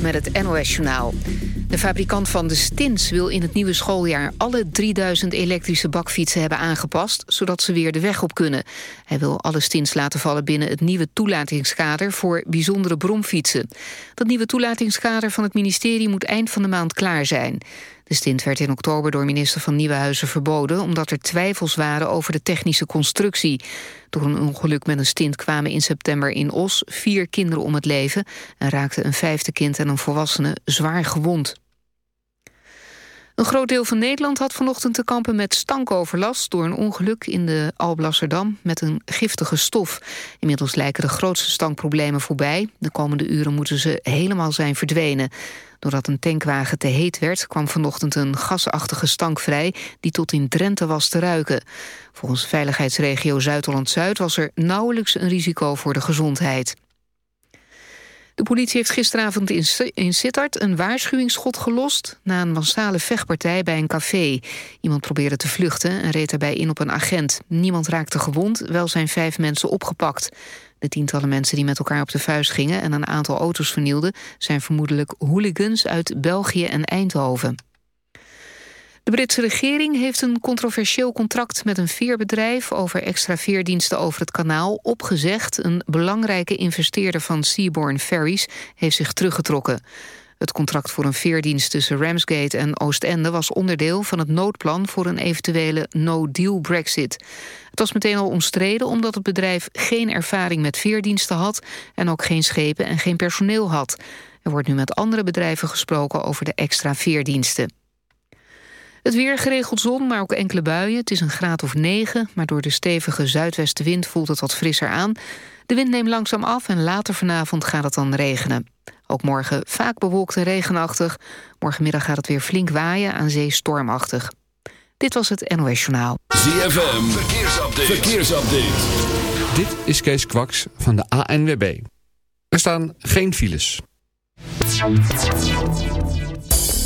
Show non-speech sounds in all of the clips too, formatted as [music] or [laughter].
Met het NOS Journaal. De fabrikant van de Stins wil in het nieuwe schooljaar... alle 3000 elektrische bakfietsen hebben aangepast... zodat ze weer de weg op kunnen. Hij wil alle Stins laten vallen binnen het nieuwe toelatingskader... voor bijzondere bromfietsen. Dat nieuwe toelatingskader van het ministerie moet eind van de maand klaar zijn. De stint werd in oktober door minister van Nieuwenhuizen verboden... omdat er twijfels waren over de technische constructie. Door een ongeluk met een stint kwamen in september in Os... vier kinderen om het leven en raakte een vijfde kind en een volwassene zwaar gewond. Een groot deel van Nederland had vanochtend te kampen met stankoverlast... door een ongeluk in de Alblasserdam met een giftige stof. Inmiddels lijken de grootste stankproblemen voorbij. De komende uren moeten ze helemaal zijn verdwenen. Doordat een tankwagen te heet werd, kwam vanochtend een gasachtige stank vrij... die tot in Drenthe was te ruiken. Volgens veiligheidsregio Zuid-Holland-Zuid was er nauwelijks een risico voor de gezondheid. De politie heeft gisteravond in Sittard een waarschuwingsschot gelost... na een massale vechtpartij bij een café. Iemand probeerde te vluchten en reed daarbij in op een agent. Niemand raakte gewond, wel zijn vijf mensen opgepakt. De tientallen mensen die met elkaar op de vuist gingen... en een aantal auto's vernielden... zijn vermoedelijk hooligans uit België en Eindhoven. De Britse regering heeft een controversieel contract met een veerbedrijf... over extra veerdiensten over het kanaal opgezegd. Een belangrijke investeerder van Seabourn Ferries heeft zich teruggetrokken. Het contract voor een veerdienst tussen Ramsgate en Oostende... was onderdeel van het noodplan voor een eventuele no-deal brexit. Het was meteen al omstreden omdat het bedrijf geen ervaring met veerdiensten had... en ook geen schepen en geen personeel had. Er wordt nu met andere bedrijven gesproken over de extra veerdiensten. Het weer geregeld zon, maar ook enkele buien. Het is een graad of 9, maar door de stevige zuidwestenwind voelt het wat frisser aan. De wind neemt langzaam af en later vanavond gaat het dan regenen. Ook morgen vaak bewolkt en regenachtig. Morgenmiddag gaat het weer flink waaien, aan zee stormachtig. Dit was het NOS Journaal. ZFM, verkeersupdate. verkeersupdate. Dit is Kees Kwaks van de ANWB. Er staan geen files.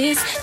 This.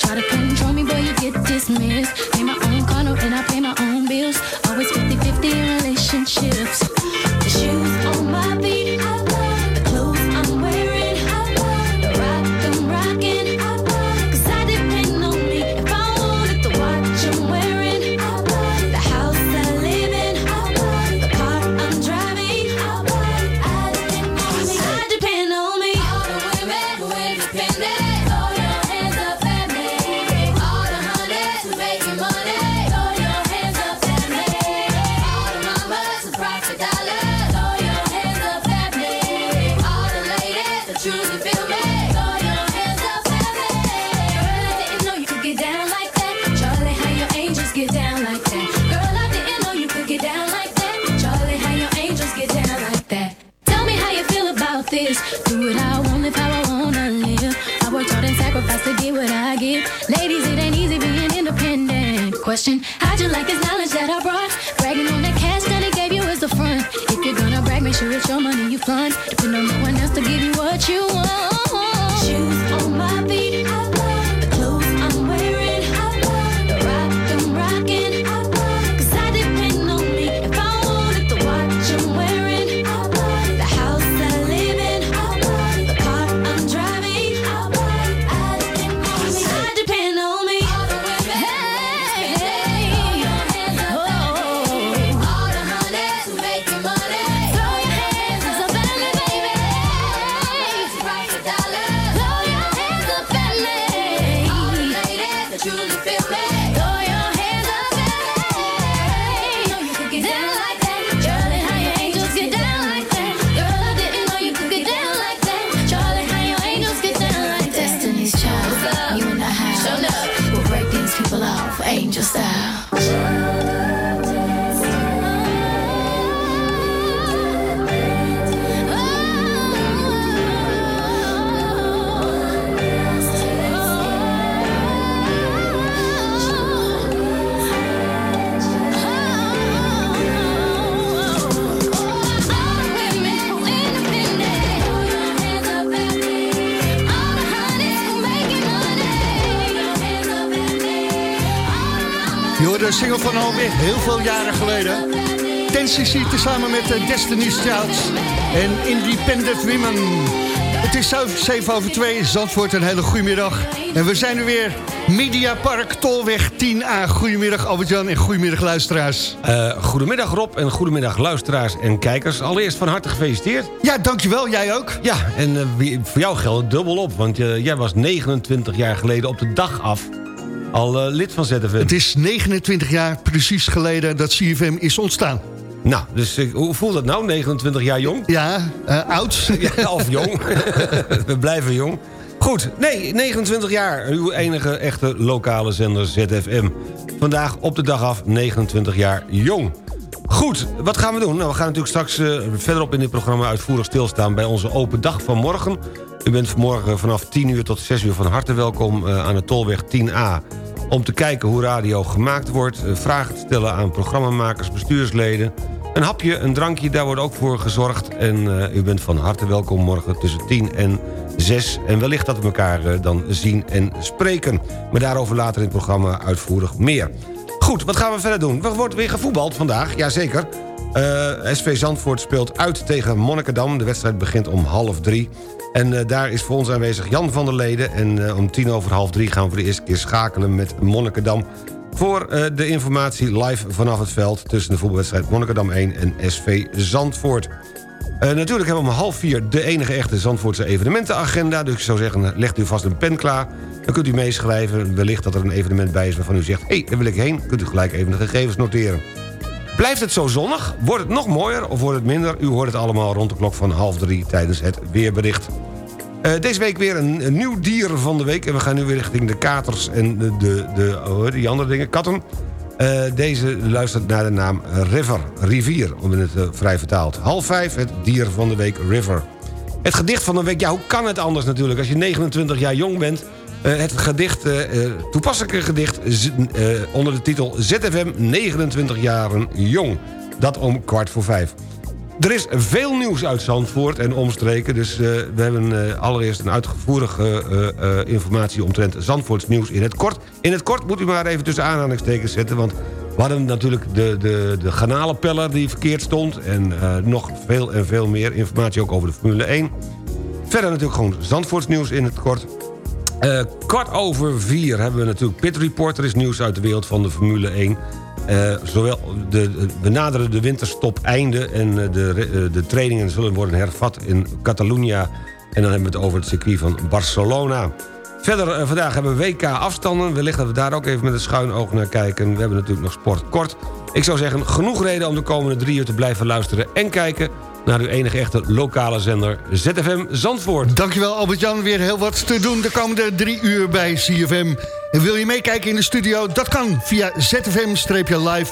Question, how'd you like this knowledge that I brought? Bragging on that cash that he gave you is the front. If you're gonna brag, make sure it's your money you fund. Depend on no one else to give you what you want. Alweer heel veel jaren geleden. Ten CC tezamen met eh, Destiny's Child en Independent Women. Het is 7 over 2, Zandvoort, een hele goede middag. En we zijn er weer, Mediapark Tolweg 10A. Goedemiddag Albert-Jan en goedemiddag luisteraars. Eh, goedemiddag Rob en goedemiddag luisteraars en kijkers. Allereerst van harte gefeliciteerd. Ja, dankjewel, jij ook. Ja, en eh, voor jou geldt het dubbel op, want jij was 29 jaar geleden op de dag af al eh, lid van ZFM. Het is 29 jaar precies geleden dat CFM is ontstaan. Nou, dus eh, hoe voelt dat nou, 29 jaar jong? Ja, eh, oud. [laughs] Ja, of jong. [laughs] We blijven jong. Goed, nee, 29 jaar. Uw enige echte lokale zender ZFM. Vandaag op de dag af, 29 jaar jong. Goed, wat gaan we doen? Nou, we gaan natuurlijk straks verderop in dit programma uitvoerig stilstaan... bij onze open dag van morgen. U bent vanmorgen vanaf 10 uur tot 6 uur van harte welkom eh, aan de Tolweg 10A... om te kijken hoe radio gemaakt wordt... eh, vragen te stellen aan programmamakers, bestuursleden... Een hapje, een drankje, daar wordt ook voor gezorgd. En eh, u bent van harte welkom morgen tussen 10 en 6. En wellicht dat we elkaar dan zien en spreken. Maar daarover later in het programma uitvoerig meer. Goed, wat gaan we verder doen? Er wordt weer gevoetbald vandaag, jazeker. Eh SV Zandvoort speelt uit tegen Monnikendam. De wedstrijd begint om half drie. En eh, daar is voor ons aanwezig Jan van der Leden. En eh, om tien over half drie gaan we voor de eerste keer schakelen met Monnikendam voor de informatie live vanaf het veld... tussen de voetbalwedstrijd Monnikendam 1 en SV Zandvoort. Natuurlijk hebben we om half vier de enige echte Zandvoortse evenementenagenda. Dus ik zou zeggen, legt u vast een pen klaar. Dan kunt u meeschrijven. Wellicht dat er een evenement bij is waarvan u zegt... hé, hey, daar wil ik heen. Kunt u gelijk even de gegevens noteren. Blijft het zo zonnig? Wordt het nog mooier of wordt het minder? U hoort het allemaal rond de klok van half drie tijdens het weerbericht. Eh, deze week weer een, nieuw dier van de week. En we gaan nu weer richting de katers en de, de, de, die andere dingen, katten. Eh, deze luistert naar de naam River, rivier, om het eh, vrij vertaald. Half vijf, het dier van de week River. Het gedicht van de week, ja, hoe kan het anders natuurlijk? Als je 29 jaar jong bent, het gedicht, eh, eh, toepasselijke gedicht... eh, onder de titel ZFM 29 jaren jong. Dat om kwart voor vijf. Er is veel nieuws uit Zandvoort en omstreken... dus eh, we hebben eh, allereerst een uitgevoerige eh, eh, informatie... omtrent Zandvoorts nieuws in het kort. In het kort moet u maar even tussen aanhalingstekens zetten... want we hadden natuurlijk de, de, de die verkeerd stond... en eh, nog veel en veel meer informatie ook over de Formule 1. Verder natuurlijk gewoon Zandvoorts nieuws in het kort. Eh, kwart over vier hebben we natuurlijk Pit Report. Er is nieuws uit de wereld van de Formule 1. Eh, zowel de, we naderen de winterstop einde... en eh, de, de trainingen zullen worden hervat in Catalunya. En dan hebben we het over het circuit van Barcelona. Verder, vandaag hebben we WK afstanden. Wellicht dat we daar ook even met een schuin oog naar kijken. We hebben natuurlijk nog sport kort. Ik zou zeggen, genoeg reden om de komende drie uur te blijven luisteren... en kijken naar uw enige echte lokale zender ZFM Zandvoort. Dankjewel Albert-Jan, weer heel wat te doen de komende drie uur bij CFM. Wil je meekijken in de studio? Dat kan via zfm-live.nl.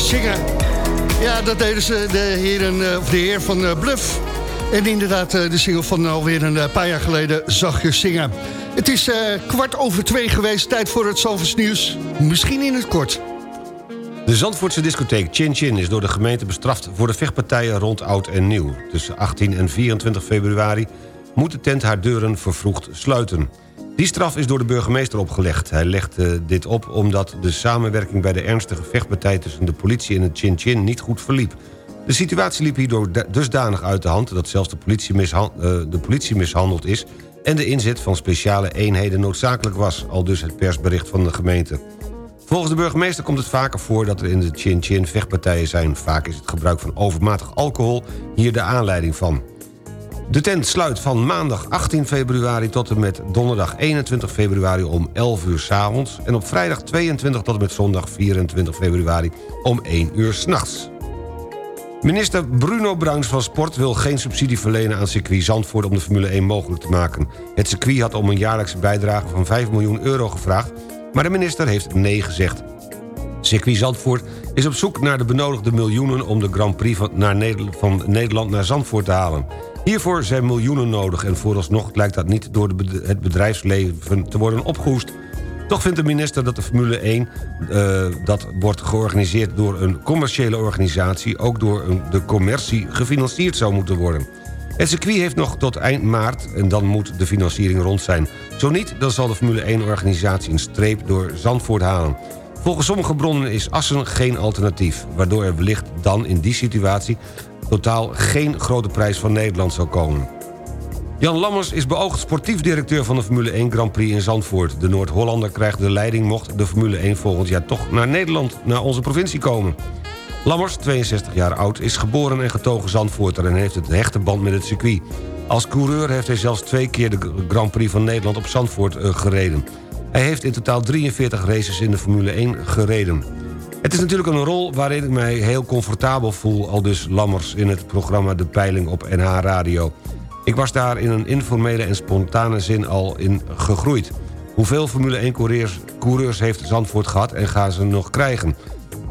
zingen. Ja, dat deden ze, de, heren, eh, of de heer van eh, Bluff. En inderdaad, eh, de single van alweer een paar jaar geleden, Zachtjes zingen. Het is kwart over twee geweest, tijd voor het Zalvers nieuws. Misschien in het kort. De Zandvoortse discotheek Chin Chin is door de gemeente bestraft... voor de vechtpartijen rond Oud en Nieuw. Tussen 18 en 24 februari moet de tent haar deuren vervroegd sluiten. Die straf is door de burgemeester opgelegd. Hij legt dit op omdat de samenwerking bij de ernstige vechtpartij... tussen de politie en het Chin Chin niet goed verliep. De situatie liep hierdoor da- dusdanig uit de hand... dat zelfs de politie, eh, de politie mishandeld is... en de inzet van speciale eenheden noodzakelijk was... al dus het persbericht van de gemeente. Volgens de burgemeester komt het vaker voor dat er in de Chin Chin vechtpartijen zijn. Vaak is het gebruik van overmatig alcohol hier de aanleiding van. De tent sluit van maandag 18 februari tot en met donderdag 21 februari om 11 uur s'avonds... en op vrijdag 22 tot en met zondag 24 februari om 1 uur s'nachts. Minister Bruno Bruins van Sport wil geen subsidie verlenen aan circuit Zandvoort om de Formule 1 mogelijk te maken. Het circuit had om een jaarlijkse bijdrage van 5 miljoen euro gevraagd, maar de minister heeft nee gezegd. Circuit Zandvoort is op zoek naar de benodigde miljoenen... om de Grand Prix van Nederland naar Zandvoort te halen. Hiervoor zijn miljoenen nodig... en vooralsnog lijkt dat niet door het bedrijfsleven te worden opgehoest. Toch vindt de minister dat de Formule 1... eh, dat wordt georganiseerd door een commerciële organisatie... ook door een, de commercie gefinancierd zou moeten worden. Het circuit heeft nog tot eind maart en dan moet de financiering rond zijn. Zo niet, dan zal de Formule 1-organisatie een streep door Zandvoort halen. Volgens sommige bronnen is Assen geen alternatief... waardoor er wellicht dan in die situatie... totaal geen grote prijs van Nederland zou komen. Jan Lammers is beoogd sportief directeur van de Formule 1 Grand Prix in Zandvoort. De Noord-Hollander krijgt de leiding mocht de Formule 1 volgend jaar toch naar Nederland, naar onze provincie komen. Lammers, 62 jaar oud, is geboren en getogen Zandvoorter... en heeft het hechte band met het circuit. Als coureur heeft hij zelfs twee keer de Grand Prix van Nederland op Zandvoort eh, gereden. Hij heeft in totaal 43 races in de Formule 1 gereden. Het is natuurlijk een rol waarin ik mij heel comfortabel voel... al dus Lammers in het programma De Peiling op NH Radio. Ik was daar in een informele en spontane zin al in gegroeid. Hoeveel Formule 1-coureurs coureurs heeft Zandvoort gehad en gaan ze nog krijgen?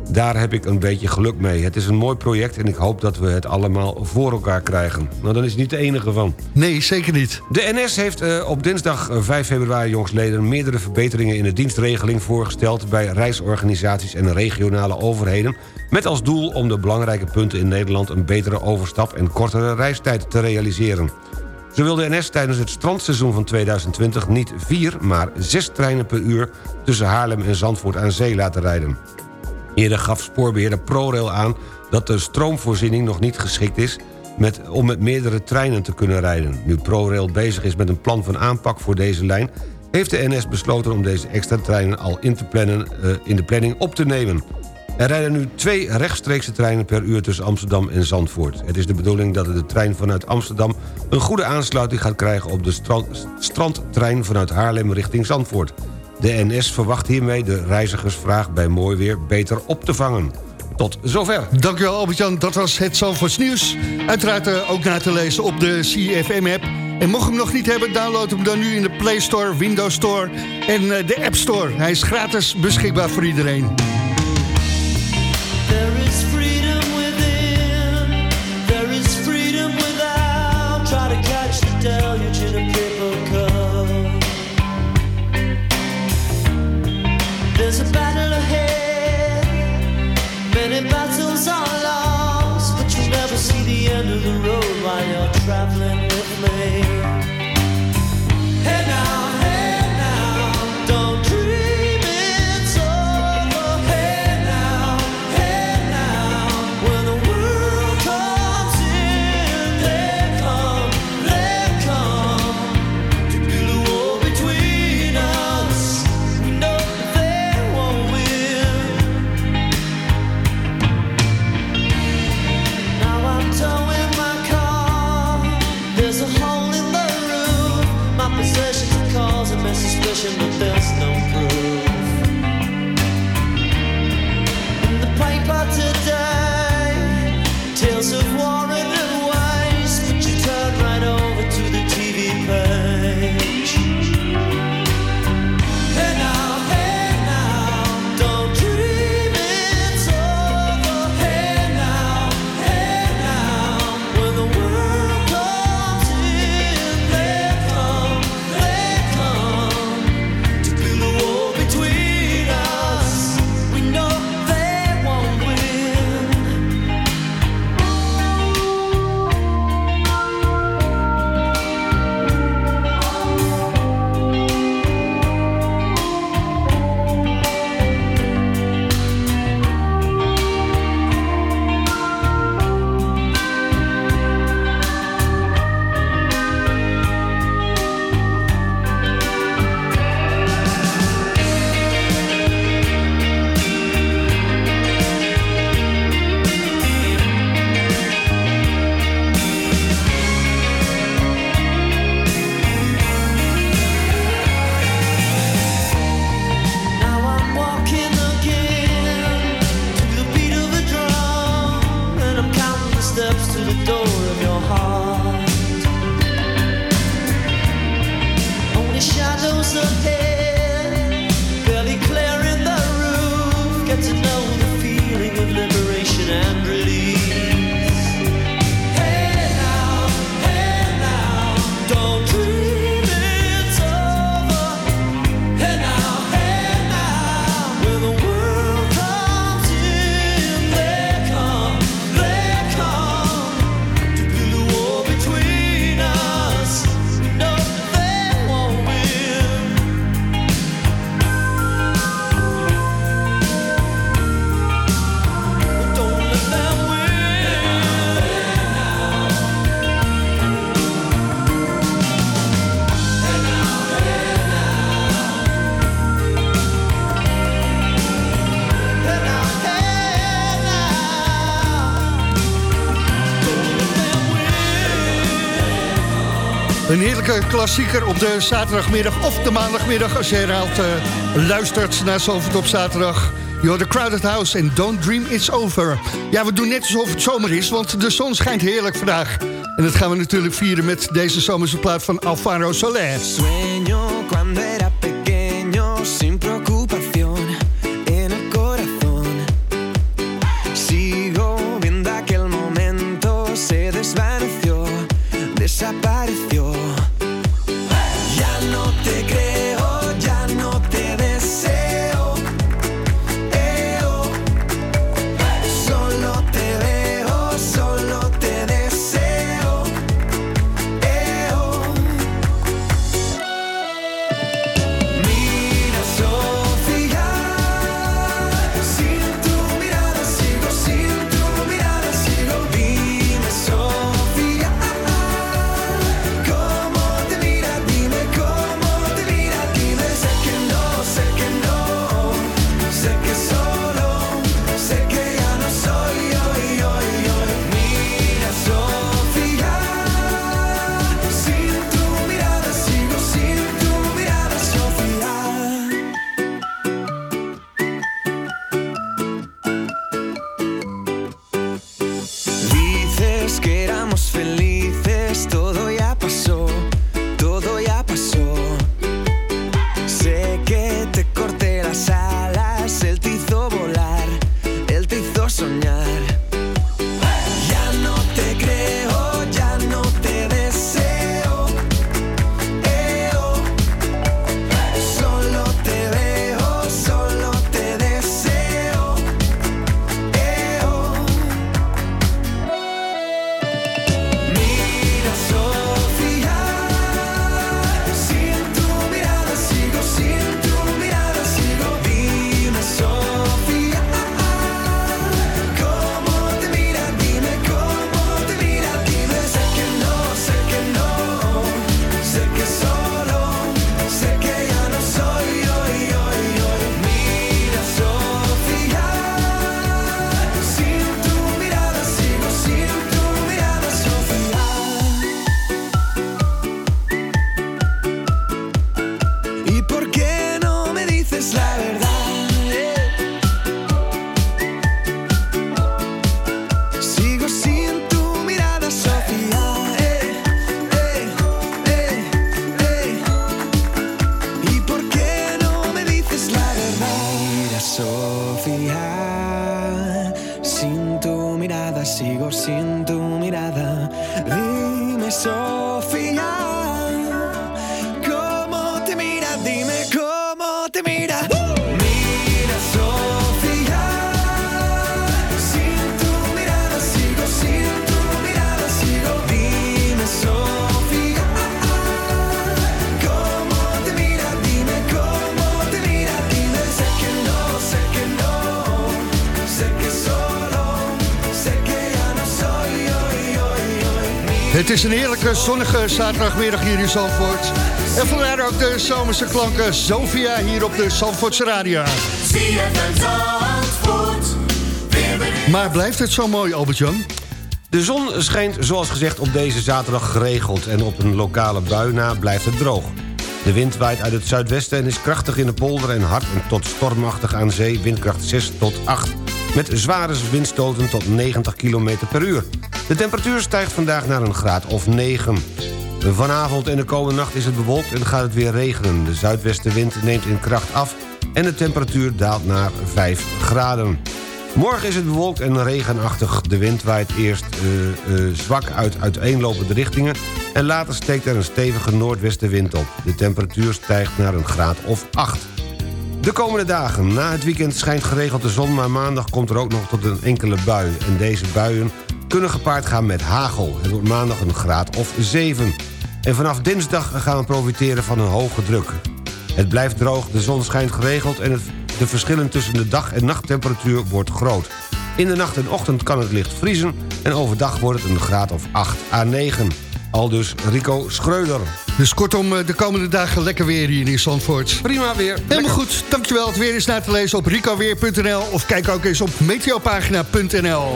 Daar heb ik een beetje geluk mee. Het is een mooi project en ik hoop dat we het allemaal voor elkaar krijgen. Nou, dan is het niet de enige van. Nee, zeker niet. De NS heeft eh, op dinsdag eh, 5 februari jongsleden... meerdere verbeteringen in de dienstregeling voorgesteld... bij reisorganisaties en regionale overheden... met als doel om de belangrijke punten in Nederland... een betere overstap en kortere reistijd te realiseren. Zo wil de NS tijdens het strandseizoen van 2020 niet vier, maar zes treinen per uur... tussen Haarlem en Zandvoort aan zee laten rijden. Eerder gaf spoorbeheerder ProRail aan dat de stroomvoorziening nog niet geschikt is... Met, om met meerdere treinen te kunnen rijden. Nu ProRail bezig is met een plan van aanpak voor deze lijn... heeft de NS besloten om deze extra treinen al in, te plannen, eh, in de planning op te nemen. Er rijden nu twee rechtstreekse treinen per uur tussen Amsterdam en Zandvoort. Het is de bedoeling dat de trein vanuit Amsterdam... een goede aansluiting gaat krijgen op de strand, strandtrein vanuit Haarlem richting Zandvoort. De NS verwacht hiermee de reizigersvraag bij mooi weer beter op te vangen. Tot zover. Dankjewel Albert-Jan, dat was het Zandvoorts nieuws. Uiteraard eh, ook na te lezen op de CFM-app. En mocht je hem nog niet hebben, download hem dan nu in de Play Store, Windows Store en eh, de App Store. Hij is gratis beschikbaar voor iedereen. Traveling klassieker op de zaterdagmiddag of de maandagmiddag... als je herhaald uh, luistert naar Zalvert op zaterdag. You're the Crowded House en Don't Dream It's Over. Ja, we doen net alsof het zomer is, want de zon schijnt heerlijk vandaag. En dat gaan we natuurlijk vieren met deze zomerse plaat van Alvaro Soler. Het is een heerlijke zonnige zaterdagmiddag hier in Zandvoort. En vandaar ook de zomerse klanken Sofia hier op de Zandvoortse Radio. Maar blijft het zo mooi, Albert-Jan? De zon schijnt zoals gezegd op deze zaterdag geregeld... en op een lokale bui na blijft het droog. De wind waait uit het zuidwesten en is krachtig in de polder... en hard en tot stormachtig aan zee, windkracht 6 tot 8... met zware windstoten tot 90 km per uur. De temperatuur stijgt vandaag naar een graad of 9. Vanavond en de komende nacht is het bewolkt en gaat het weer regenen. De zuidwestenwind neemt in kracht af en de temperatuur daalt naar 5 graden. Morgen is het bewolkt en regenachtig. De wind waait eerst eh, eh, zwak uit uiteenlopende richtingen... en later steekt er een stevige noordwestenwind op. De temperatuur stijgt naar een graad of 8. De komende dagen. Na het weekend schijnt geregeld de zon... maar maandag komt er ook nog tot een enkele bui. En deze buien kunnen gepaard gaan met hagel. Het wordt maandag een graad of 7. En vanaf dinsdag gaan we profiteren van een hoge druk. Het blijft droog, de zon schijnt geregeld... en het, de verschillen tussen de dag- en nachttemperatuur wordt groot. In de nacht en ochtend kan het licht vriezen... en overdag wordt het een graad of 8 à 9. Aldus Rico Schreuder. Dus kortom, eh, de komende dagen lekker weer hier in Zandvoort. Prima weer. Helemaal goed, dankjewel. Het weer is na te lezen op ricoweer.nl... of kijk ook eens op meteopagina.nl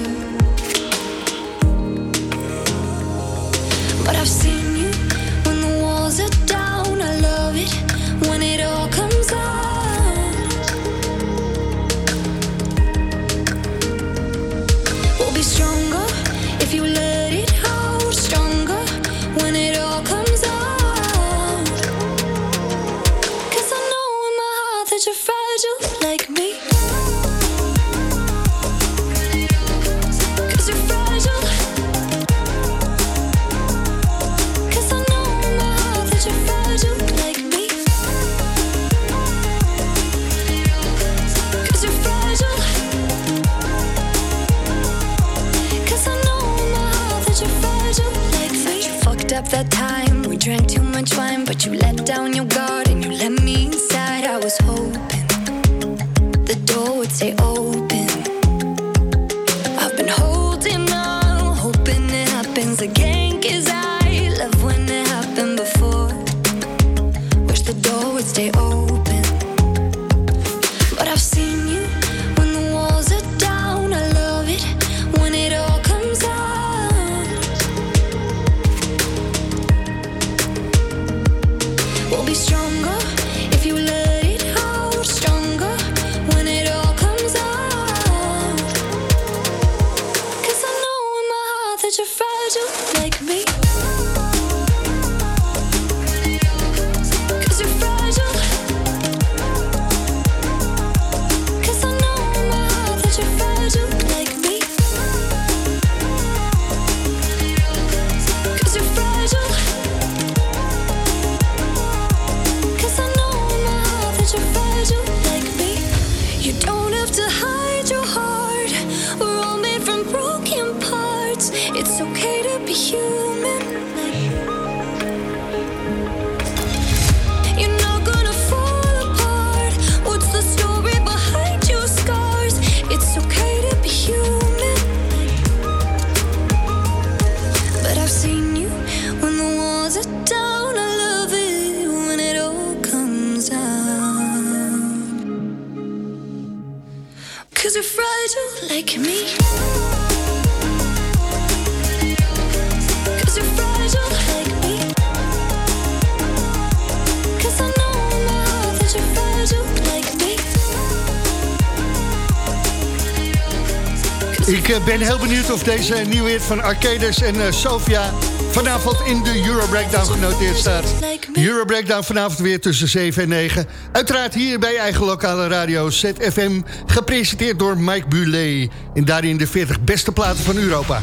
drank too much wine, but you let down your guard. of deze nieuwe hit van Arcades en eh, Sofia vanavond in de Euro Breakdown genoteerd staat. Euro Breakdown vanavond weer tussen 7 en 9. Uiteraard hier bij eigen lokale radio ZFM, gepresenteerd door Mike Bulet. En daarin de 40 beste platen van Europa.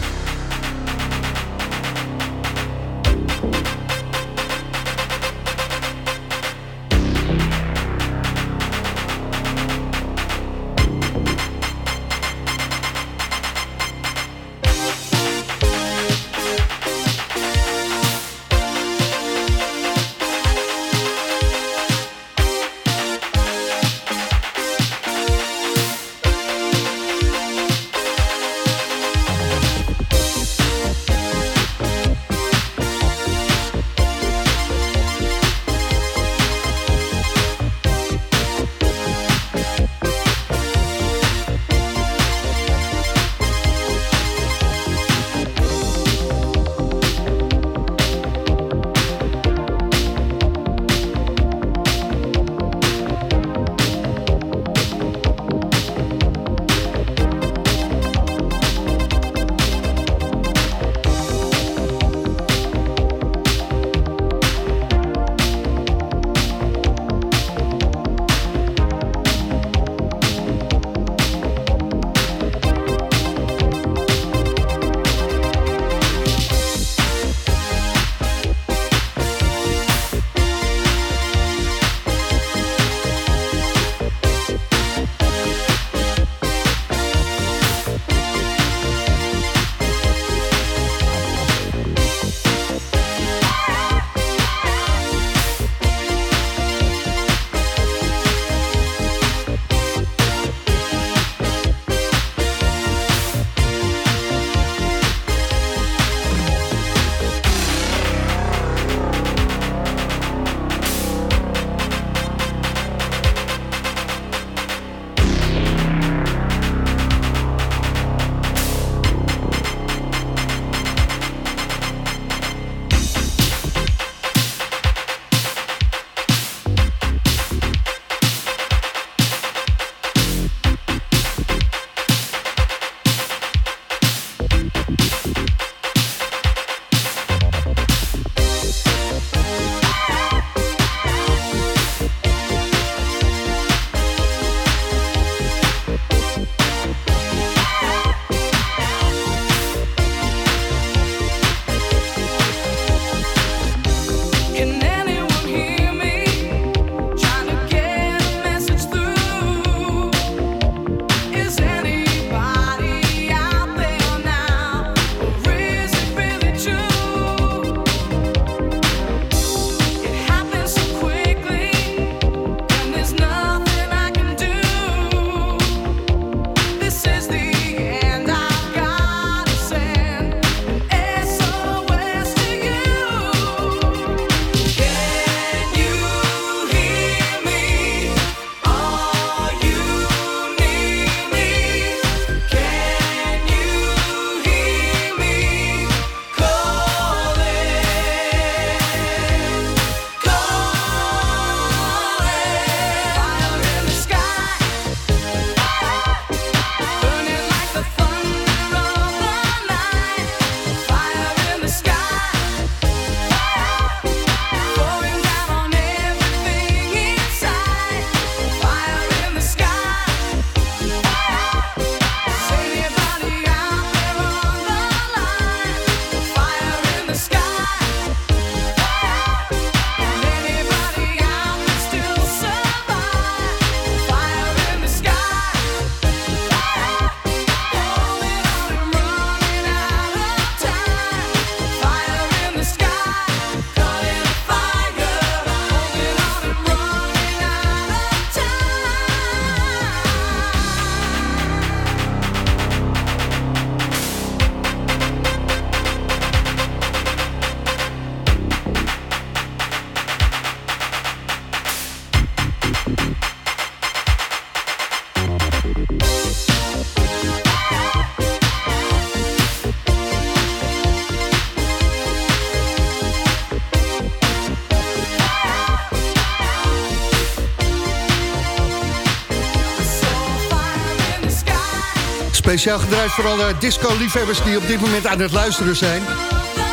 Speciaal gedraaid voor alle disco-liefhebbers die op dit moment aan het luisteren zijn.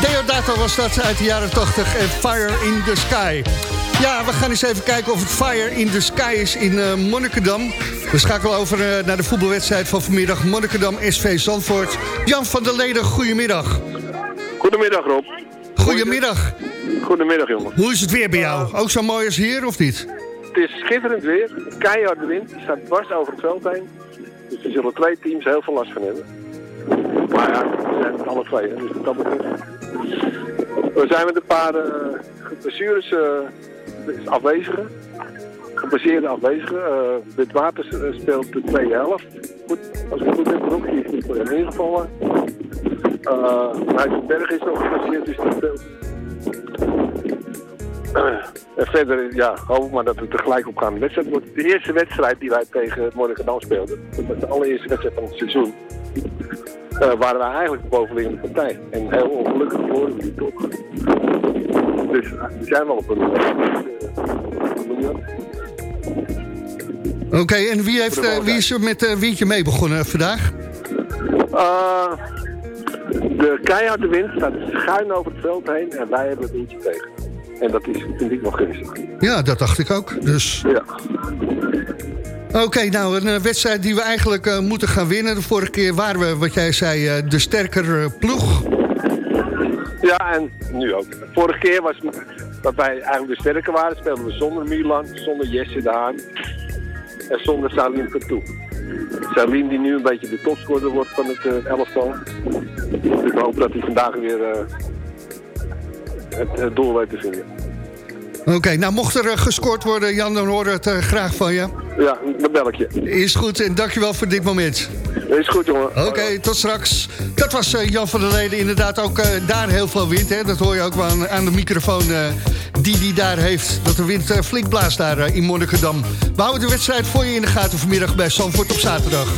Deodato was dat uit de jaren 80 en Fire in the Sky. Ja, we gaan eens even kijken of het Fire in the Sky is in eh, Monnikendam. We schakelen over eh, naar de voetbalwedstrijd van vanmiddag. Monnikendam SV Zandvoort. Jan van der Leden, goedemiddag. Goedemiddag Rob. Goedemiddag. Goedemiddag jongen. Hoe is het weer bij jou? Ook zo mooi als hier, of niet? Het is schitterend weer. Keiharde wind. Die staat dwars over het veld heen. Dus zullen twee teams heel veel last van hebben. Maar ja, we zijn alle twee. Dus dat. We zijn met een paar uh, blessures uh, afwezigen. Gebaseerde afwezigen. Uh, Wit Water speelt de tweede helft. Goed, als ik het goed heb, Broek, is niet ingevallen. Uh, Berg is nog gebaseerd, dus die speelt. En verder, ja, hoop maar dat we tegelijk opgaande wedstrijd wordt. De eerste wedstrijd die wij tegen Monnikendam speelden, dat was de allereerste wedstrijd van het seizoen, uh, waren wij eigenlijk de bovenliggende partij. En heel ongelukkig verloren we die toch. Dus uh, we zijn wel op een. Oké, en wie, heeft, uh, wie is er met uh, Windje mee begonnen vandaag? Uh, de keiharde wind staat schuin over het veld heen en wij hebben het eentje tegen. En dat is, vind ik nog gunstig. Ja, dat dacht ik ook. Dus... Ja. Oké, okay, nou een uh, wedstrijd die we eigenlijk uh, moeten gaan winnen. De vorige keer waren we, wat jij zei, uh, de sterkere ploeg. Ja, en nu ook. De vorige keer was dat wij eigenlijk de sterker waren. Speelden we zonder Milan, zonder Jesse de Haan en zonder Salim Vertoe. Salim die nu een beetje de topscorer wordt van het uh, elftal. Dus ik hoop dat hij vandaag weer het, het doel weet te vinden. Oké, okay, nou mocht er uh, gescoord worden, Jan, dan horen we het uh, graag van je. Ja, dan bel ik je. Is goed en dankjewel voor dit moment. Is goed, jongen. Oké, okay, tot straks. Dat was uh, Jan van der Leden. Inderdaad ook daar heel veel wind. Hè? Dat hoor je ook wel aan, aan de microfoon die die daar heeft. Dat de wind flink blaast daar in Monnikendam. We houden de wedstrijd voor je in de gaten vanmiddag bij Zandvoort op zaterdag.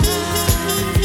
High.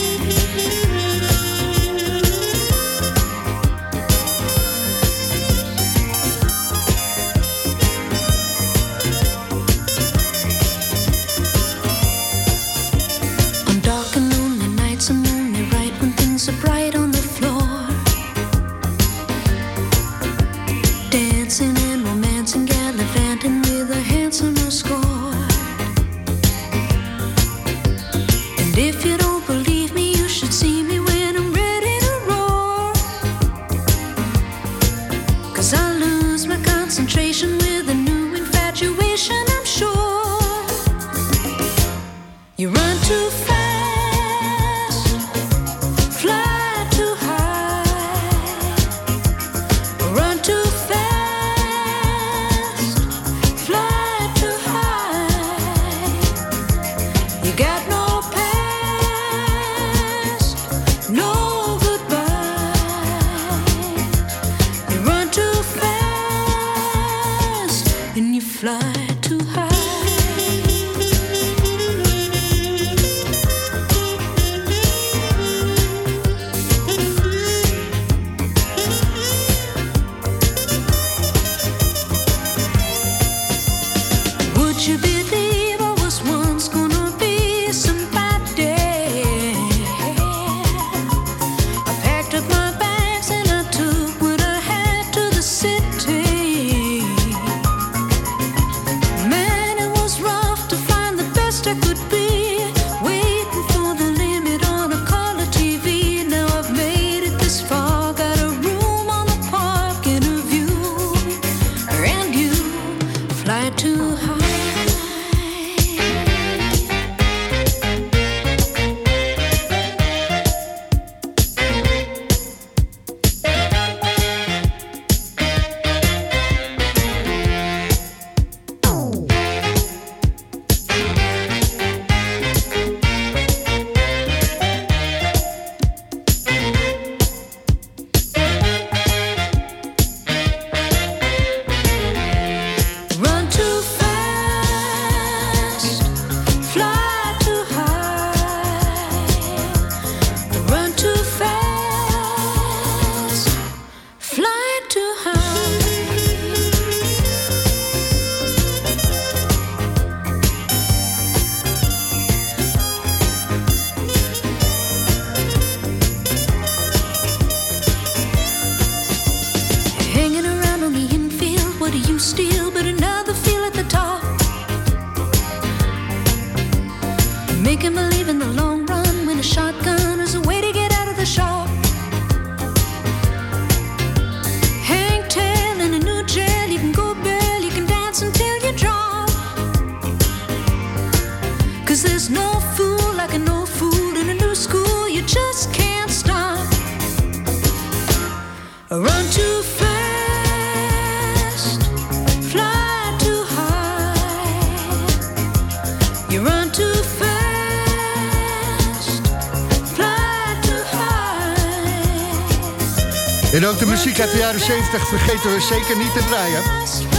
Muziek uit de jaren 70 vergeten we zeker niet te draaien.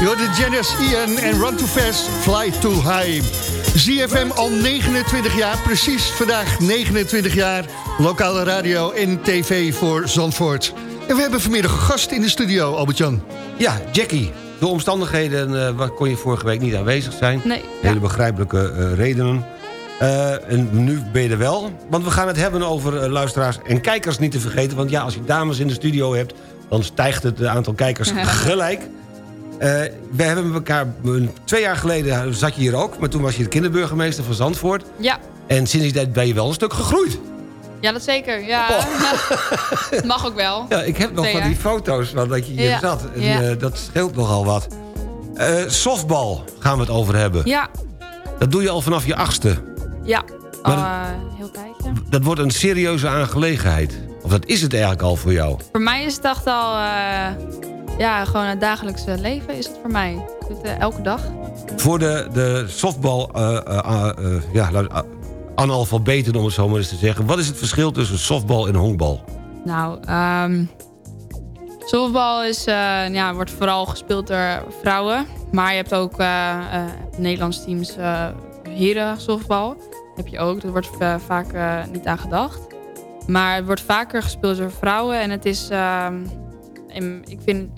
Je hoort de Janice Ian en Run Too Fast, Fly Too High. ZFM al 29 jaar, precies vandaag 29 jaar. Lokale radio en tv voor Zandvoort. En we hebben vanmiddag een gast in de studio, Albert-Jan. Ja, Jackie. Door omstandigheden eh, wat kon je vorige week niet aanwezig zijn. Nee. Hele begrijpelijke eh, redenen. Eh, en nu ben je er wel. Want we gaan het hebben over luisteraars en kijkers niet te vergeten. Want ja, als je dames in de studio hebt... dan stijgt het aantal kijkers gelijk. Eh, we hebben elkaar... Twee jaar geleden zat je hier ook. Maar toen was je de kinderburgemeester van Zandvoort. Ja. En sinds die tijd ben je wel een stuk gegroeid. Ja, dat zeker. Ja. [laughs] Het mag ook wel. Ja, ik heb nog Twee van jaar. die foto's van dat je hier Ja. zat. En, Ja. eh, dat scheelt nogal wat. Eh, softbal gaan we het over hebben. Ja. Dat doe je al vanaf je achtste. Ja. Maar Heel. Dat wordt een serieuze aangelegenheid. Of dat is het eigenlijk al voor jou. Voor mij is het echt al... eh, ja, gewoon het dagelijkse leven is het voor mij. Ik doe het eh, elke dag. Voor de, de softbal eh, eh, eh, ja, eh, analfabeten om het zo maar eens te zeggen. Wat is het verschil tussen softbal en honkbal? Nou, ehm softbal is, ja, wordt vooral gespeeld door vrouwen. Maar je hebt ook Nederlands teams heren softbal. Heb je ook. Daar wordt eh, vaak eh, niet aan gedacht. Maar het wordt vaker gespeeld door vrouwen. En het is... ehm, ik vind...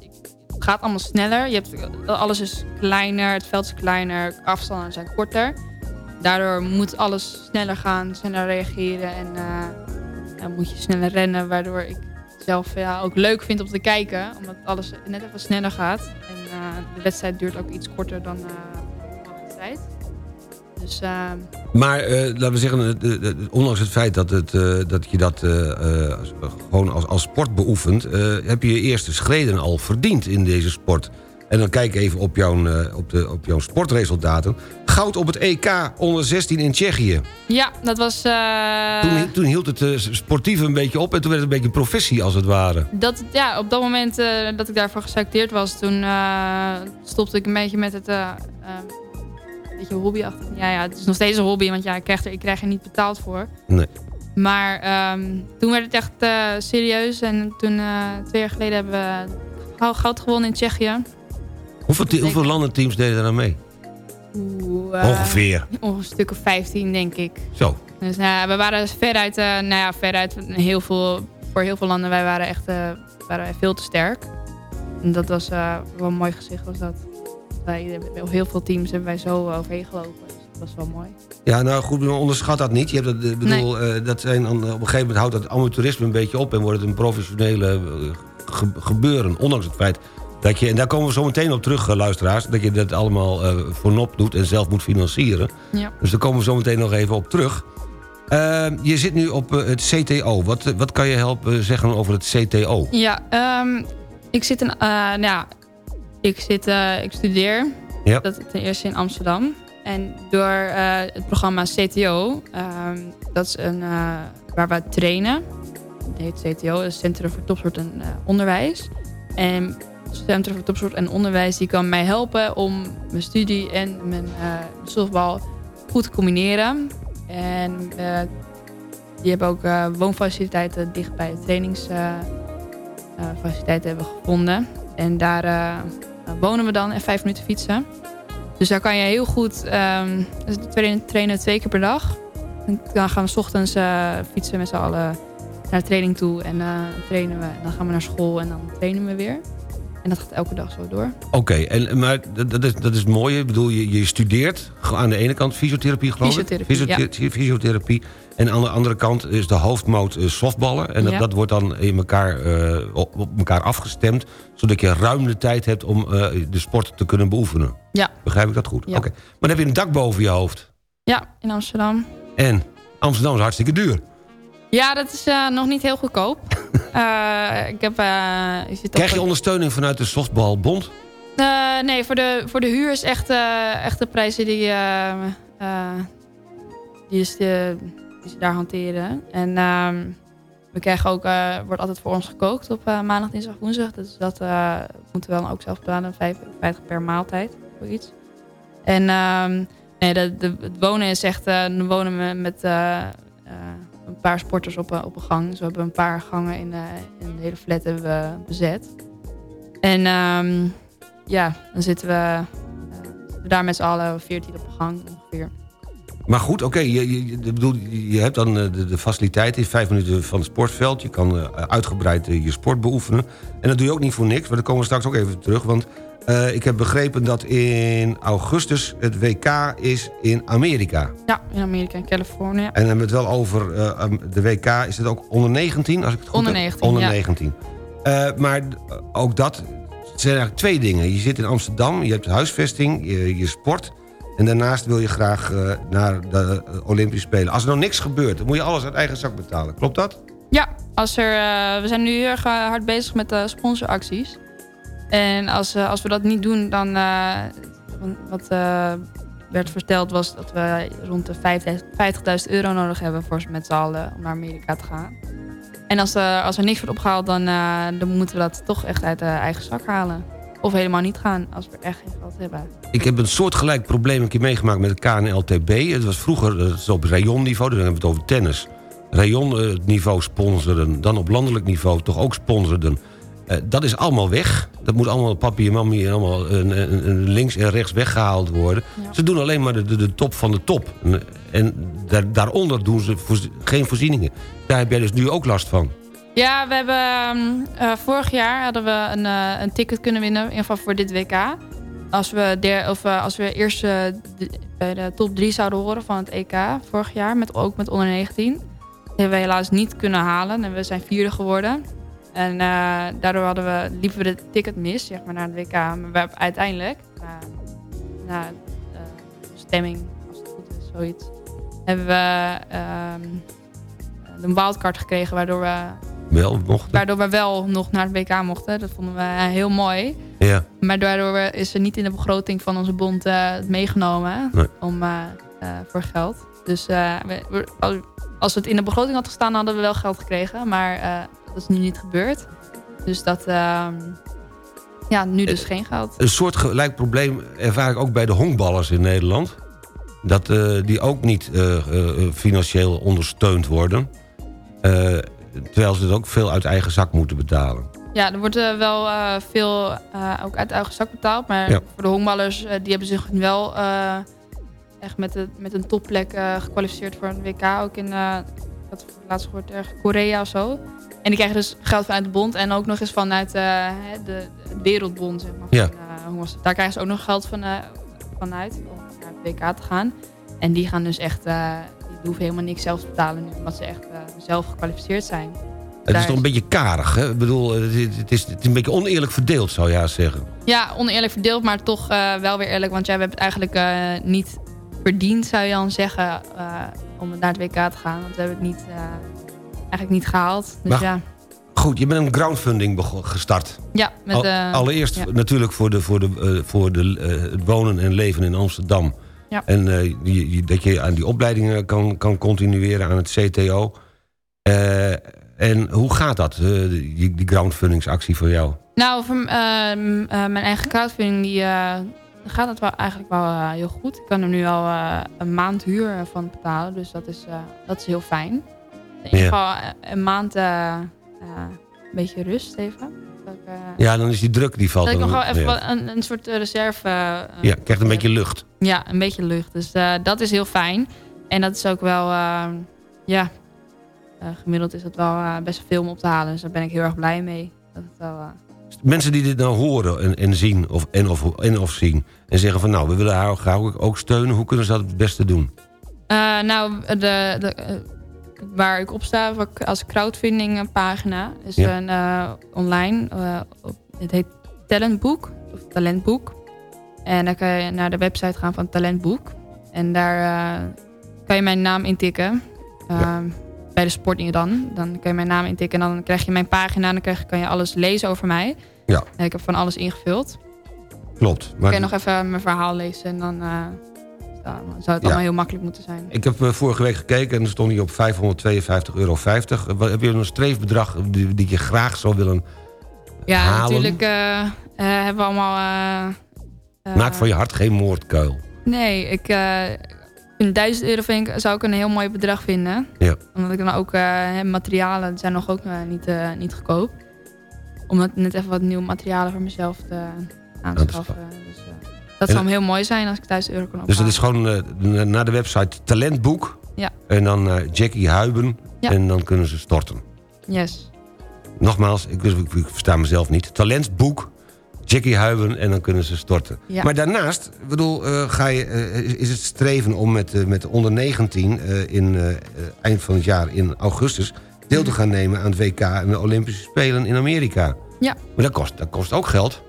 Het gaat allemaal sneller. Je hebt, alles is kleiner. Het veld is kleiner. Afstanden zijn korter. Daardoor moet alles sneller gaan. Sneller reageren. En eh, dan moet je sneller rennen. Waardoor ik zelf ja, ook leuk vind om te kijken. Omdat alles net even sneller gaat. En eh, de wedstrijd duurt ook iets korter dan eh, de wedstrijd. Dus eh, Maar eh, laten we zeggen, eh, ondanks het feit dat, het, eh, dat je dat gewoon als, als sport beoefent... heb je je eerste schreden al verdiend in deze sport. En dan kijk even op jouw, op de, op jouw sportresultaten. Goud op het EK onder 16 in Tsjechië. ja, dat was... Toen, toen hield het eh, sportief een beetje op en toen werd het een beetje een professie als het ware. dat, ja, op dat moment dat ik daarvoor geselecteerd was, toen stopte ik een beetje met het een beetje hobbyachtig. Ja, ja, het is nog steeds een hobby, want ja, ik krijg er, ik krijg er niet betaald voor. Nee. Maar ehm, toen werd het echt eh, serieus en toen eh, twee jaar geleden hebben we gou- goud gewonnen in Tsjechië. Hoeveel, te- hoeveel landenteams deden er aan mee? Oeh, eh, Ongeveer. Ongeveer een stuk of 15, denk ik. Zo. Dus nou, we waren veruit, nou ja, veruit heel veel, voor heel veel landen, wij waren echt waren wij veel te sterk. En dat was wel een mooi gezicht was dat. Wij, op heel veel teams hebben wij zo overheen gelopen. Dus dat was wel mooi. Ja, nou goed, onderschat dat niet. Je hebt dat, eh, bedoel, eh, dat zijn op een gegeven moment houdt dat amateurisme een beetje op... en wordt het een professionele eh, ge- gebeuren. Ondanks het feit dat je, en daar komen we zo meteen op terug, eh, luisteraars... dat je dat allemaal eh voor nop doet en zelf moet financieren. Ja. Dus daar komen we zo meteen nog even op terug. Eh, je zit nu op eh, het CTO. Wat, eh, wat kan je helpen zeggen over het CTO? Ja, ehm, ik zit in, eh, nou ja, ik zit, eh, ik studeer. Ja. Dat ten eerste in Amsterdam. En door eh, het programma CTO, ehm, dat is een, eh, waar we trainen. Dat heet CTO, is Centrum voor Topsport en Onderwijs. En het Centrum voor Topsport en Onderwijs die kan mij helpen om mijn studie en mijn softbal goed te combineren. En die hebben ook woonfaciliteiten dicht bij de trainingsfaciliteiten hebben gevonden. En daar wonen we dan en vijf minuten fietsen. Dus daar kan je heel goed... we trainen, twee keer per dag. Dan gaan we 's ochtends eh, fietsen met z'n allen naar de training toe. En eh, trainen we. En dan gaan we naar school en dan trainen we weer. En dat gaat elke dag zo door. Oké, en maar dat, is, dat is mooi. Ik bedoel, je, je studeert aan de ene kant fysiotherapie, geloof Fysiotherapie, ik? Fysiothe- Fysiotherapie. En aan de andere kant is de hoofdmoot eh, softballen. En dat, Ja. dat wordt dan in elkaar, eh, op, elkaar afgestemd... zodat je ruim de tijd hebt om eh, de sport te kunnen beoefenen. Ja. Begrijp ik dat goed? Ja. Oké. Maar dan heb je een dak boven je hoofd. Ja, in Amsterdam. En Amsterdam is hartstikke duur. Ja, dat is eh, nog niet heel goedkoop. [laughs] Eh, ik heb, op Krijg je ondersteuning vanuit de softbalbond? Nee, voor de, voor de huur is echt, echt de prijzen die, die, is de, die ze daar hanteren. En ehm, we krijgen ook, wordt altijd voor ons gekookt op maandag, dinsdag, woensdag. Dus dat moeten we dan ook zelf betalen, 50 per maaltijd, zoiets. En ehm, nee, de, de, het wonen is echt, wonen we met, een paar sporters op, een- op een gang. Dus we hebben een paar gangen in, eh, in de hele flat hebben we bezet. En ehm, ja, dan zitten we, eh, zitten we daar met z'n allen 14 op een gang ongeveer. Maar goed, oké, je, je, bedoel, je hebt dan eh, de, de faciliteiten... vijf minuten van het sportveld. Je kan eh, uitgebreid eh, je sport beoefenen. En dat doe je ook niet voor niks, maar daar komen we straks ook even terug. Want eh, ik heb begrepen dat in augustus het WK is in Amerika. Ja, in Amerika en Californië. En dan hebben we het wel over eh, um, de WK. Is het ook onder 19? Als ik het goed Onder heb? 19, Onder ja. 19. Eh, maar ook dat het zijn eigenlijk twee dingen. Je zit in Amsterdam, je hebt huisvesting, je, je sport... en daarnaast wil je graag naar de Olympische Spelen. Als er nou niks gebeurt, dan moet je alles uit eigen zak betalen. Klopt dat? Ja, als er, we zijn nu heel erg hard bezig met de sponsoracties. En als, eh, als we dat niet doen, dan... eh, wat eh, werd verteld was dat we rond de 50.000 euro nodig hebben... voor met z'n allen om naar Amerika te gaan. En als, er als er niks wordt opgehaald, dan, dan moeten we dat toch echt uit de eigen zak halen. Of helemaal niet gaan, als we echt geen geld hebben. Ik heb een soortgelijk probleem een keer meegemaakt met het KNLTB. Het was vroeger is op rayonniveau, dan hebben we het over tennis. Rayonniveau sponsoren, dan op landelijk niveau toch ook sponsoren. Eh, dat is allemaal weg. Dat moet allemaal papi en mami en allemaal eh, een- een- links en rechts weggehaald worden. Ze doen alleen maar de, de, de top van de top. En, en daar, daaronder doen ze voorz- geen voorzieningen. Daar heb jij dus nu ook last van. Ja, we hebben ehm, eh, vorig jaar hadden we een, een ticket kunnen winnen, in ieder geval voor dit WK. Als we, der, of, als we eerst bij de top 3 zouden horen van het EK vorig jaar, met, ook met onder 19. Die hebben we helaas niet kunnen halen en we zijn vierde geworden. En eh, daardoor hadden we, liepen we de ticket mis, zeg maar, naar het WK. Maar we hebben uiteindelijk, na, na eh, stemming, als het goed is, zoiets, hebben we ehm, een wildcard gekregen, waardoor we Wel, mocht. Waardoor we wel nog naar het WK mochten. Dat vonden we eh, heel mooi. Ja. Maar daardoor is er niet in de begroting van onze bond eh, meegenomen Nee. om, eh, eh, voor geld. Dus eh, we- we- al- als het in de begroting had gestaan, hadden we wel geld gekregen. Maar eh, dat is nu niet gebeurd. Dus dat, ehm, ja, nu dus geen geld. Een soortgelijk probleem ervaar ik ook bij de honkballers in Nederland. Dat eh, die ook niet eh, eh, financieel ondersteund worden. Eh, terwijl ze het ook veel uit eigen zak moeten betalen. Ja, er wordt eh, wel eh, veel eh, ook uit eigen zak betaald. Maar Ja. voor de honkballers, eh, die hebben zich wel eh, echt met, de, met een topplek eh, gekwalificeerd voor een WK. Ook in, eh had het laatst gehoord, ergens Korea of zo. En die krijgen dus geld vanuit de bond. En ook nog eens vanuit eh, hè, de, de wereldbond, zeg maar. Ja. Van, eh. Daar krijgen ze ook nog geld van, eh, vanuit om naar het WK te gaan. En die gaan dus echt, eh, die hoeven helemaal niks zelf te betalen nu. Omdat ze echt eh, zelf gekwalificeerd zijn. Het is toch een beetje karig, hè? Ik bedoel, het is, het, is, een beetje oneerlijk verdeeld, zou je haast zeggen. Ja, oneerlijk verdeeld, maar toch eh, wel weer eerlijk. Want jij hebt het eigenlijk eh, niet verdiend, zou je dan zeggen, eh, om naar het WK te gaan. Want we hebben het niet, eh, eigenlijk niet gehaald. Dus Maar- ja, Goed, je bent een crowdfunding gestart. ja, met, Al- eh, allereerst ja. natuurlijk voor, de, voor, de, eh, voor de, het wonen en leven in Amsterdam. Ja. En die, die- dat je aan die opleidingen kan, kan continueren aan het CTO. En hoe gaat dat, die, die crowdfundingsactie voor jou? Nou, voor mijn eigen crowdfunding, die eh, gaat het wel eigenlijk wel eh, heel goed. Ik kan er nu al eh, een maand huur van betalen, dus dat is, eh, dat is heel fijn. In ieder geval eh, een maand eh, eh, een beetje rust even. Dat ik, eh, Ja, dan is die druk die valt. Dat ik nog dan- wel even ja. een, een soort eh, reserve... eh, Ja, krijgt een beetje lucht. Ja, een beetje lucht. Dus eh, dat is heel fijn. En dat is ook wel... eh, ja, eh, gemiddeld is het wel eh, best veel om op te halen. Dus daar ben ik heel erg blij mee. Dat het wel, eh, Mensen die dit nou horen en, en zien of, en, of, en of zien... en zeggen van nou, we willen haar graag ook- steunen... hoe kunnen ze dat het beste doen? Eh, nou, de, de, eh, waar ik op sta als crowdfunding een pagina is Ja. een eh, online. eh, op, het heet Talentboek of Talentboek. En dan kan je naar de website gaan van Talentboek. En daar eh, kan je mijn naam intikken. Ehm, Bij de sporting dan. Dan kan je mijn naam intikken en dan krijg je mijn pagina. En dan krijg, kan je alles lezen over mij. Ja. En ik heb van alles ingevuld. Klopt. Dan Maar kan je nog even mijn verhaal lezen en dan eh, zou het Ja. allemaal heel makkelijk moeten zijn. Ik heb eh, vorige week gekeken en stond hij op 552,50 euro. Eh, Heb je een streefbedrag die, die je graag zou willen Ja, halen? natuurlijk eh, eh, hebben we allemaal... eh, eh, Maak van je hart geen moordkuil. Nee, ik, eh, vind 1000 euro vind ik, zou ik een heel mooi bedrag vinden. Ja. Omdat ik dan ook... hè, materialen zijn nog ook eh, niet, eh, niet goedkoop. Om net- even wat nieuwe materialen voor mezelf te aanschaffen. Dus, dat En- zou hem heel mooi zijn als ik 1000 euro kan Dus ophalen. dat is gewoon naar de website Talentboek. Ja. En dan Jackie Huiben. Ja. En dan kunnen ze storten. Yes. Nogmaals, ik, ik, ik versta mezelf niet. Talentboek, Jackie Huiben en dan kunnen ze storten. Ja. Maar daarnaast, ik bedoel, eh, ga je, eh, is- het streven om met, eh, met de onder 19 eh, in eind van het jaar in augustus deel te gaan nemen aan het WK en de Olympische Spelen in Amerika. Ja. Maar dat kost, dat kost ook geld.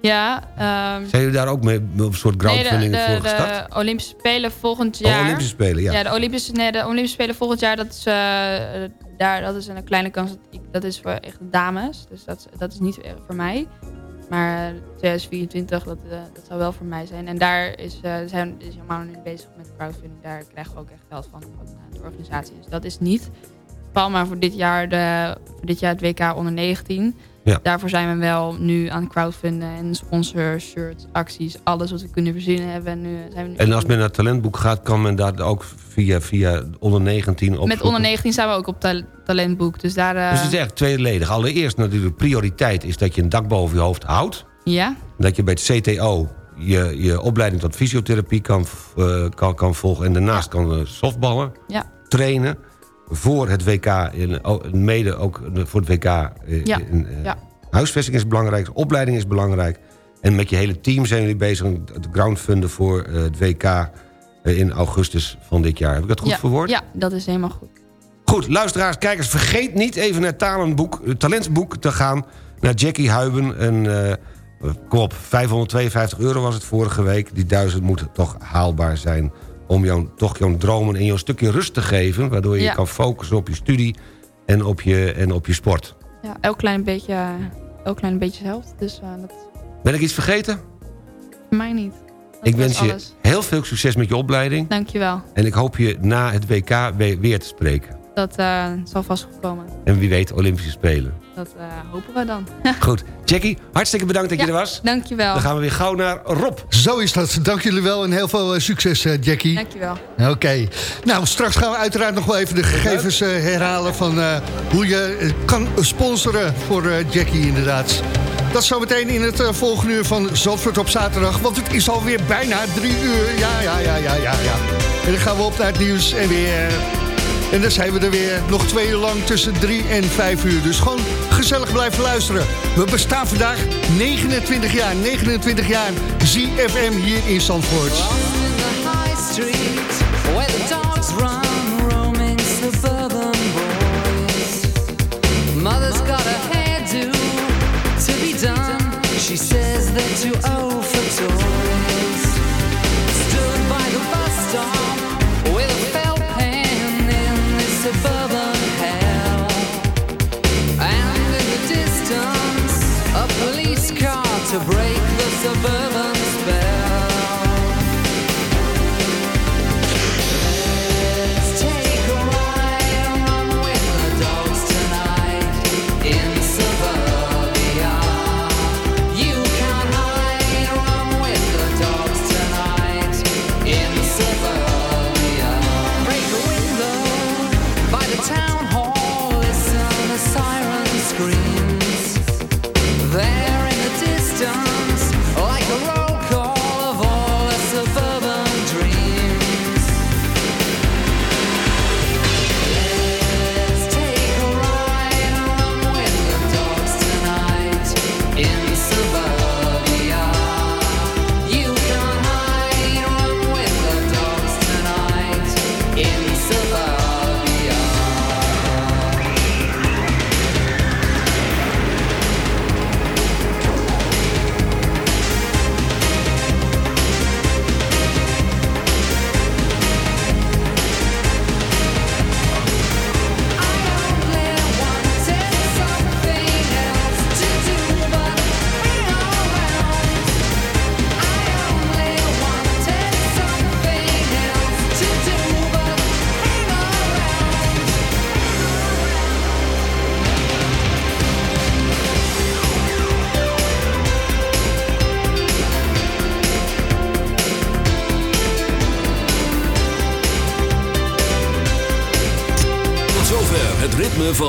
Ja, ehm, Zijn jullie daar ook mee op een soort crowdfunding nee, de, voor de, gestart? de Olympische Spelen volgend Oh, jaar. Olympische Spelen, ja. de Olympische, nee, de Olympische Spelen volgend jaar, dat is, daar, dat is een kleine kans. Dat, ik, dat is voor echt de dames. Dus dat, is- dat is niet voor mij. Maar eh, 2024, dat, eh, dat zou wel voor mij zijn. En daar is, eh zijn, is helemaal nu bezig met crowdfunding. Daar krijgen we ook echt geld van, eh, de organisatie. Dus dat is niet. Maar voor dit jaar, de, voor dit jaar het WK onder 19. Ja. Daarvoor zijn we wel nu aan crowdfunden en sponsor, shirts, acties, alles wat we kunnen verzinnen hebben. En nu zijn we nu En als men naar het talentboek gaat, kan men daar ook via, via onder 19 op. Met onder 19 staan we ook op ta- talentboek. Dus daar... eh, Dus het is echt tweeledig. Allereerst natuurlijk prioriteit is dat je een dak boven je hoofd houdt. Ja, Dat je bij het CTO je, je opleiding tot fysiotherapie kan, eh, kan, kan volgen. En daarnaast kan eh, softballen, ja, trainen. Voor het WK, in, oh, mede ook voor het WK. eh, Ja, in, eh, ja. Huisvesting is belangrijk, opleiding is belangrijk. En met je hele team zijn jullie bezig om het groundfunden voor eh, het WK in augustus van dit jaar. Heb ik dat goed ja, verwoord? Ja, dat is helemaal goed. Goed, luisteraars, kijkers, vergeet niet even naar talenboek, eh, talentsboek te gaan. Naar Jackie Huiben. En, kom op, 552 euro was het vorige week. Die duizend moet toch haalbaar zijn om jou, toch jouw dromen en jouw stukje rust te geven. Waardoor je Ja. kan focussen op je studie en op je, en op je sport. Ja, elk klein beetje, elk klein beetje helpt. Dus eh, dat Ben ik iets vergeten? voor mij niet. Dat ik wens je alles. heel veel succes met je opleiding. Dankjewel. En ik hoop je na het WK weer, te spreken. Dat eh, zal vast goed komen. En wie weet Olympische Spelen. Dat eh, hopen we dan. [laughs] Goed, Jackie, hartstikke bedankt dat Ja, je er was. Dankjewel. Dan gaan we weer gauw naar Rob. Zo is dat. Dank jullie wel en heel veel eh, succes, eh, Jackie. Dankjewel. Oké. Nou, straks gaan we uiteraard nog wel even de gegevens eh, herhalen... van eh, hoe je kan sponsoren voor eh, Jackie inderdaad. Dat zometeen in het volgende uur van Zandvoort op zaterdag. Want het is alweer bijna drie uur. Ja, ja, ja, ja, ja, ja. En dan gaan we op naar het nieuws en weer... En dan zijn we er weer nog twee uur lang tussen drie en vijf uur. Dus gewoon gezellig blijven luisteren. We bestaan vandaag 29 jaar. 29 jaar ZFM hier in Zandvoort. Mother's got a to be done. She says they're too old for toys. Stood by the bus stop the suburban